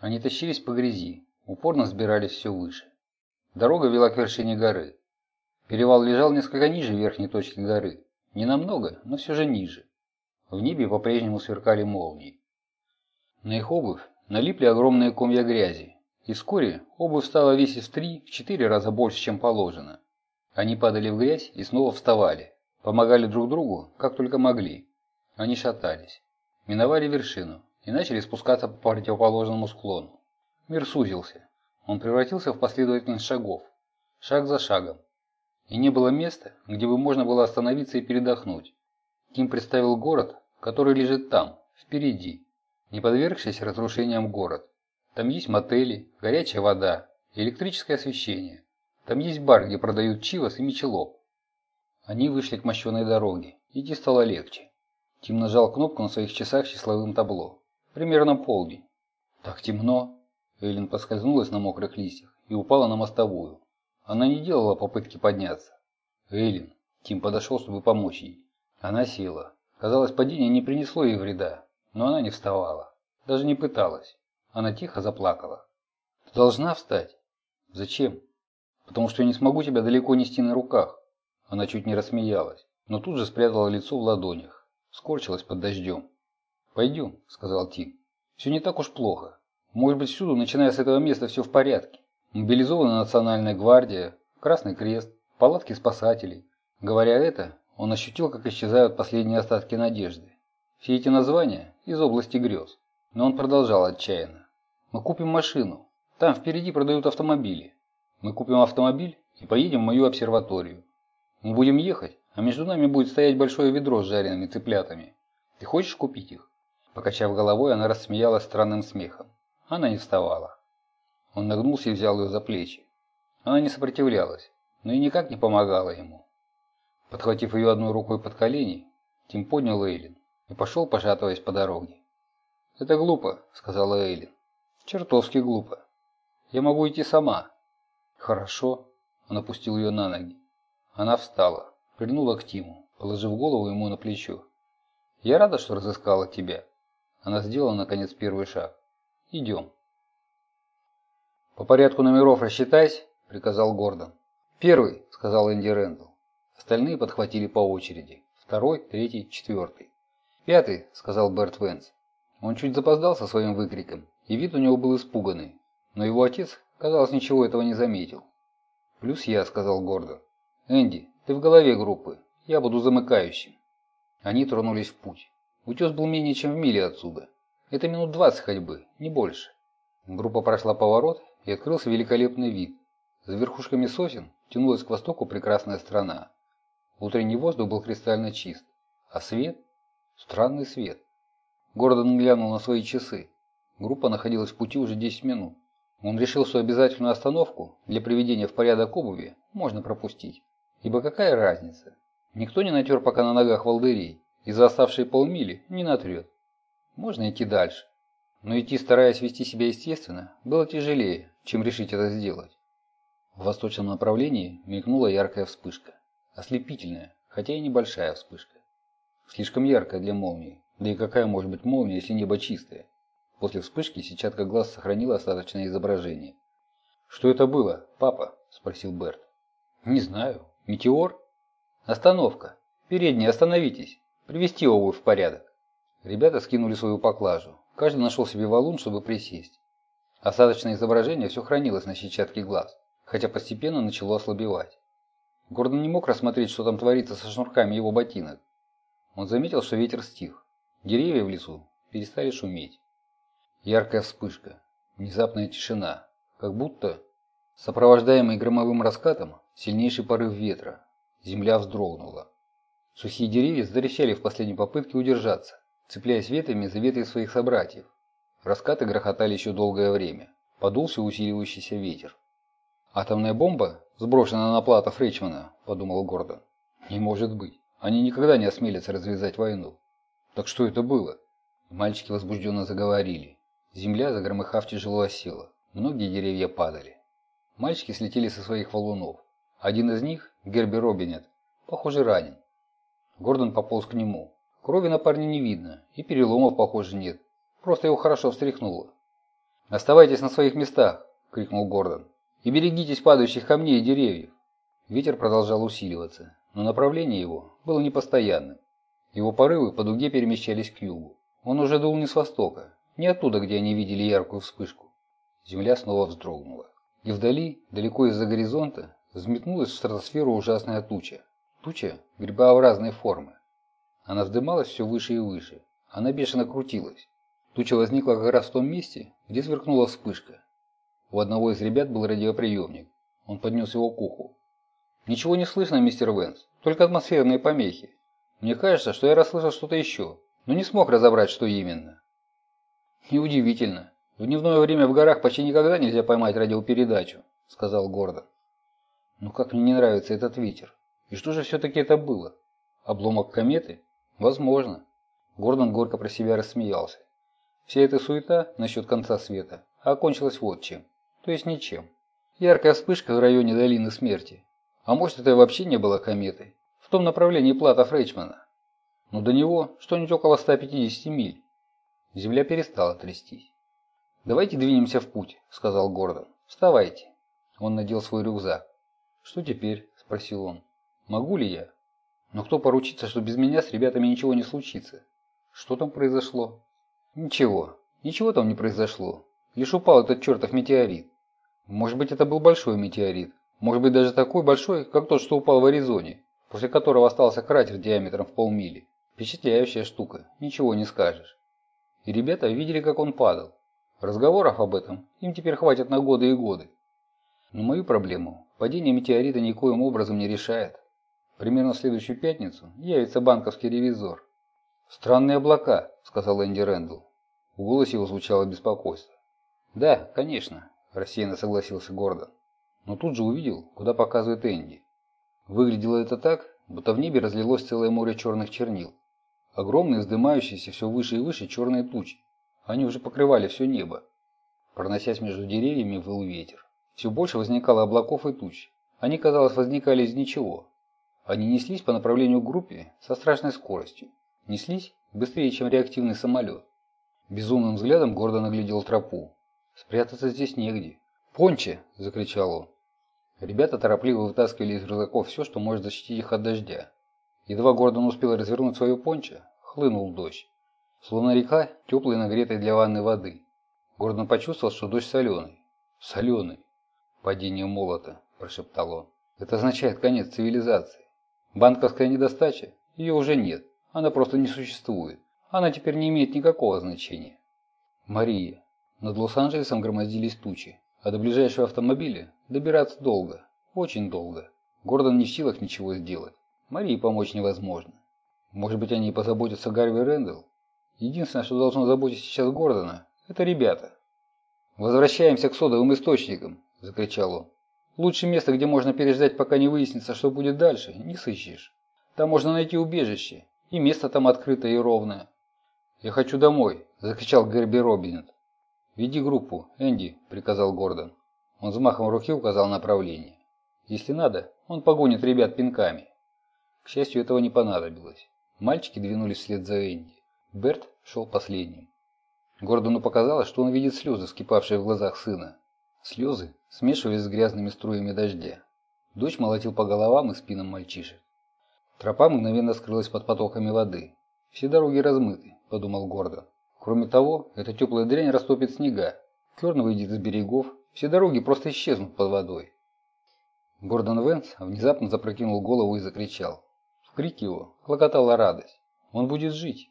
Они тащились по грязи, упорно взбирались все выше. Дорога вела к вершине горы. Перевал лежал несколько ниже верхней точки горы. Не намного, но все же ниже. В небе по-прежнему сверкали молнии. На их обувь налипли огромные комья грязи, и вскоре обувь стала весить в три-четыре раза больше, чем положено. Они падали в грязь и снова вставали, помогали друг другу, как только могли. Они шатались, миновали вершину и начали спускаться по противоположному склону. Мир сузился. Он превратился в последовательность шагов, шаг за шагом. И не было места, где бы можно было остановиться и передохнуть. Ким представил город, который лежит там, впереди, не подвергшийся разрушениям город. Там есть мотели, горячая вода, электрическое освещение. Там есть бар, где продают чивос и мечелоп. Они вышли к мощеной дороге. Идти стало легче. Тим нажал кнопку на своих часах с числовым табло. Примерно полдень. Так темно. Эйлин поскользнулась на мокрых листьях и упала на мостовую. Она не делала попытки подняться. Эйлин. Тим подошел, чтобы помочь ей. Она села. Казалось, падение не принесло ей вреда, но она не вставала. Даже не пыталась. Она тихо заплакала. «Ты должна встать». «Зачем?» «Потому что я не смогу тебя далеко нести на руках». Она чуть не рассмеялась, но тут же спрятала лицо в ладонях. Скорчилась под дождем. «Пойдем», — сказал Тим. «Все не так уж плохо. Может быть, всюду, начиная с этого места, все в порядке. Мобилизована национальная гвардия, Красный Крест, палатки спасателей. Говоря это, он ощутил, как исчезают последние остатки надежды. Все эти названия из области грез. Но он продолжал отчаянно. «Мы купим машину. Там впереди продают автомобили. Мы купим автомобиль и поедем в мою обсерваторию. Мы будем ехать, а между нами будет стоять большое ведро с жареными цыплятами. Ты хочешь купить их?» Покачав головой, она рассмеялась странным смехом. Она не вставала. Он нагнулся и взял ее за плечи. Она не сопротивлялась, но и никак не помогала ему. Подхватив ее одной рукой под колени, Тим поднял Эйлин и пошел, пошатываясь по дороге. «Это глупо», — сказала Эйлин. «Чертовски глупо. Я могу идти сама». «Хорошо». Он опустил ее на ноги. Она встала, прильнула к Тиму, положив голову ему на плечо. «Я рада, что разыскала тебя». Она сделала, наконец, первый шаг. «Идем». «По порядку номеров рассчитайся», — приказал Гордон. «Первый», — сказал Энди Рэндалл. Остальные подхватили по очереди. Второй, третий, четвертый. «Пятый», — сказал Берт Венс. Он чуть запоздал со своим выкриком, и вид у него был испуганный. Но его отец, казалось, ничего этого не заметил. «Плюс я», — сказал Гордон. «Энди, ты в голове группы. Я буду замыкающим». Они тронулись в путь. Утес был менее чем в миле отсюда. Это минут двадцать ходьбы, не больше. Группа прошла поворот, и открылся великолепный вид. За верхушками сосен тянулась к востоку прекрасная страна. Утренний воздух был кристально чист, а свет – странный свет. Гордон глянул на свои часы. Группа находилась в пути уже 10 минут. Он решил, что обязательную остановку для приведения в порядок обуви можно пропустить. Ибо какая разница? Никто не натер пока на ногах волдырей, и за оставшие полмили не натрет. Можно идти дальше. Но идти, стараясь вести себя естественно, было тяжелее, чем решить это сделать. В восточном направлении мелькнула яркая вспышка. Ослепительная, хотя и небольшая вспышка. Слишком яркая для молнии. Да и какая может быть молния, если небо чистое? После вспышки сетчатка глаз сохранила остаточное изображение. «Что это было, папа?» – спросил Берт. «Не знаю. Метеор?» «Остановка. Передние, остановитесь. Привести обувь в порядок». Ребята скинули свою поклажу. Каждый нашел себе валун, чтобы присесть. Осадочное изображение все хранилось на сетчатке глаз, хотя постепенно начало ослабевать. Гордон не мог рассмотреть, что там творится со шнурками его ботинок. Он заметил, что ветер стих. Деревья в лесу перестали шуметь. Яркая вспышка, внезапная тишина, как будто, сопровождаемый громовым раскатом, сильнейший порыв ветра. Земля вздрогнула. Сухие деревья затрещали в последней попытке удержаться, цепляясь ветвями за ветви своих собратьев. Раскаты грохотали еще долгое время. Подулся усиливающийся ветер. «Атомная бомба, сброшенная на платов Ричмана», – подумал Гордон. «Не может быть. Они никогда не осмелятся развязать войну». «Так что это было?» Мальчики возбужденно заговорили. Земля, загромыхав, тяжело осела. Многие деревья падали. Мальчики слетели со своих валунов. Один из них, Герби Робинет, похоже, ранен. Гордон пополз к нему. Крови на парне не видно, и переломов, похоже, нет. Просто его хорошо встряхнуло. «Оставайтесь на своих местах!» – крикнул Гордон. «И берегитесь падающих камней и деревьев!» Ветер продолжал усиливаться, но направление его было непостоянным. Его порывы по дуге перемещались к югу. Он уже дул не с востока, не оттуда, где они видели яркую вспышку. Земля снова вздрогнула. И вдали, далеко из-за горизонта, взметнулась в стратосферу ужасная туча. Туча грибообразной формы. Она вздымалась все выше и выше. Она бешено крутилась. Туча возникла как раз в том месте, где сверкнула вспышка. У одного из ребят был радиоприемник. Он поднес его к уху. «Ничего не слышно, мистер Венс, только атмосферные помехи. Мне кажется, что я расслышал что-то еще, но не смог разобрать, что именно». «Неудивительно. В дневное время в горах почти никогда нельзя поймать радиопередачу», — сказал Гордон. «Ну как мне не нравится этот ветер. И что же все-таки это было? Обломок кометы? Возможно». Гордон горько про себя рассмеялся. Вся эта суета насчет конца света окончилась вот чем. То есть ничем. Яркая вспышка в районе долины смерти. А может это вообще не было кометой? В том направлении плата Фрейчмана. Но до него что-нибудь около 150 миль. Земля перестала трястись. «Давайте двинемся в путь», — сказал Гордон. «Вставайте». Он надел свой рюкзак. «Что теперь?» — спросил он. «Могу ли я?» «Но кто поручится, что без меня с ребятами ничего не случится?» «Что там произошло?» Ничего, ничего там не произошло. Лишь упал этот чертов метеорит. Может быть, это был большой метеорит. Может быть, даже такой большой, как тот, что упал в Аризоне, после которого остался кратер диаметром в полмили. Впечатляющая штука, ничего не скажешь. И ребята видели, как он падал. Разговоров об этом им теперь хватит на годы и годы. Но мою проблему падение метеорита никоим образом не решает. Примерно в следующую пятницу явится банковский ревизор. «Странные облака», — сказал Энди Рэндалл. В голосе его звучало беспокойство. «Да, конечно», – рассеянно согласился Гордон. Но тут же увидел, куда показывает Энди. Выглядело это так, будто в небе разлилось целое море черных чернил. Огромные, вздымающиеся все выше и выше черные тучи. Они уже покрывали все небо. Проносясь между деревьями, выл ветер. Все больше возникало облаков и туч. Они, казалось, возникали из ничего. Они неслись по направлению к группе со страшной скоростью. Неслись быстрее, чем реактивный самолет. Безумным взглядом гордо наглядел тропу. Спрятаться здесь негде. «Понче!» – закричал он. Ребята торопливо вытаскивали из рюкзаков все, что может защитить их от дождя. Едва Гордон успел развернуть свое понче, хлынул дождь. Словно река, теплой нагретой для ванны воды. Гордон почувствовал, что дождь соленый. Соленый. Падение молота, прошептал он. Это означает конец цивилизации. Банковская недостача? Ее уже нет. Она просто не существует. Она теперь не имеет никакого значения. Мария. Над Лос-Анджелесом громоздились тучи, а до ближайшего автомобиля добираться долго, очень долго. Гордон не в силах ничего сделать. Марии помочь невозможно. Может быть, они позаботятся Гарви Рэндалл? Единственное, что должно заботить сейчас Гордона, это ребята. «Возвращаемся к содовым источникам!» – закричал он. «Лучше место, где можно переждать, пока не выяснится, что будет дальше, не сыщешь. Там можно найти убежище, и место там открытое и ровное. «Я хочу домой!» – закричал Герби Робинет. «Веди группу, Энди», – приказал Гордон. Он взмахом руки указал направление. Если надо, он погонит ребят пинками. К счастью, этого не понадобилось. Мальчики двинулись вслед за Энди. Берт шел последним. Гордону показалось, что он видит слезы, вскипавшие в глазах сына. Слезы смешивались с грязными струями дождя. Дождь молотил по головам и спинам мальчишек. Тропа мгновенно скрылась под потоками воды. Все дороги размыты, подумал Гордон. Кроме того, эта теплая дрянь растопит снега. Керн выйдет из берегов, все дороги просто исчезнут под водой. Гордон Венс внезапно запрокинул голову и закричал. В крике его клокотала радость. Он будет жить.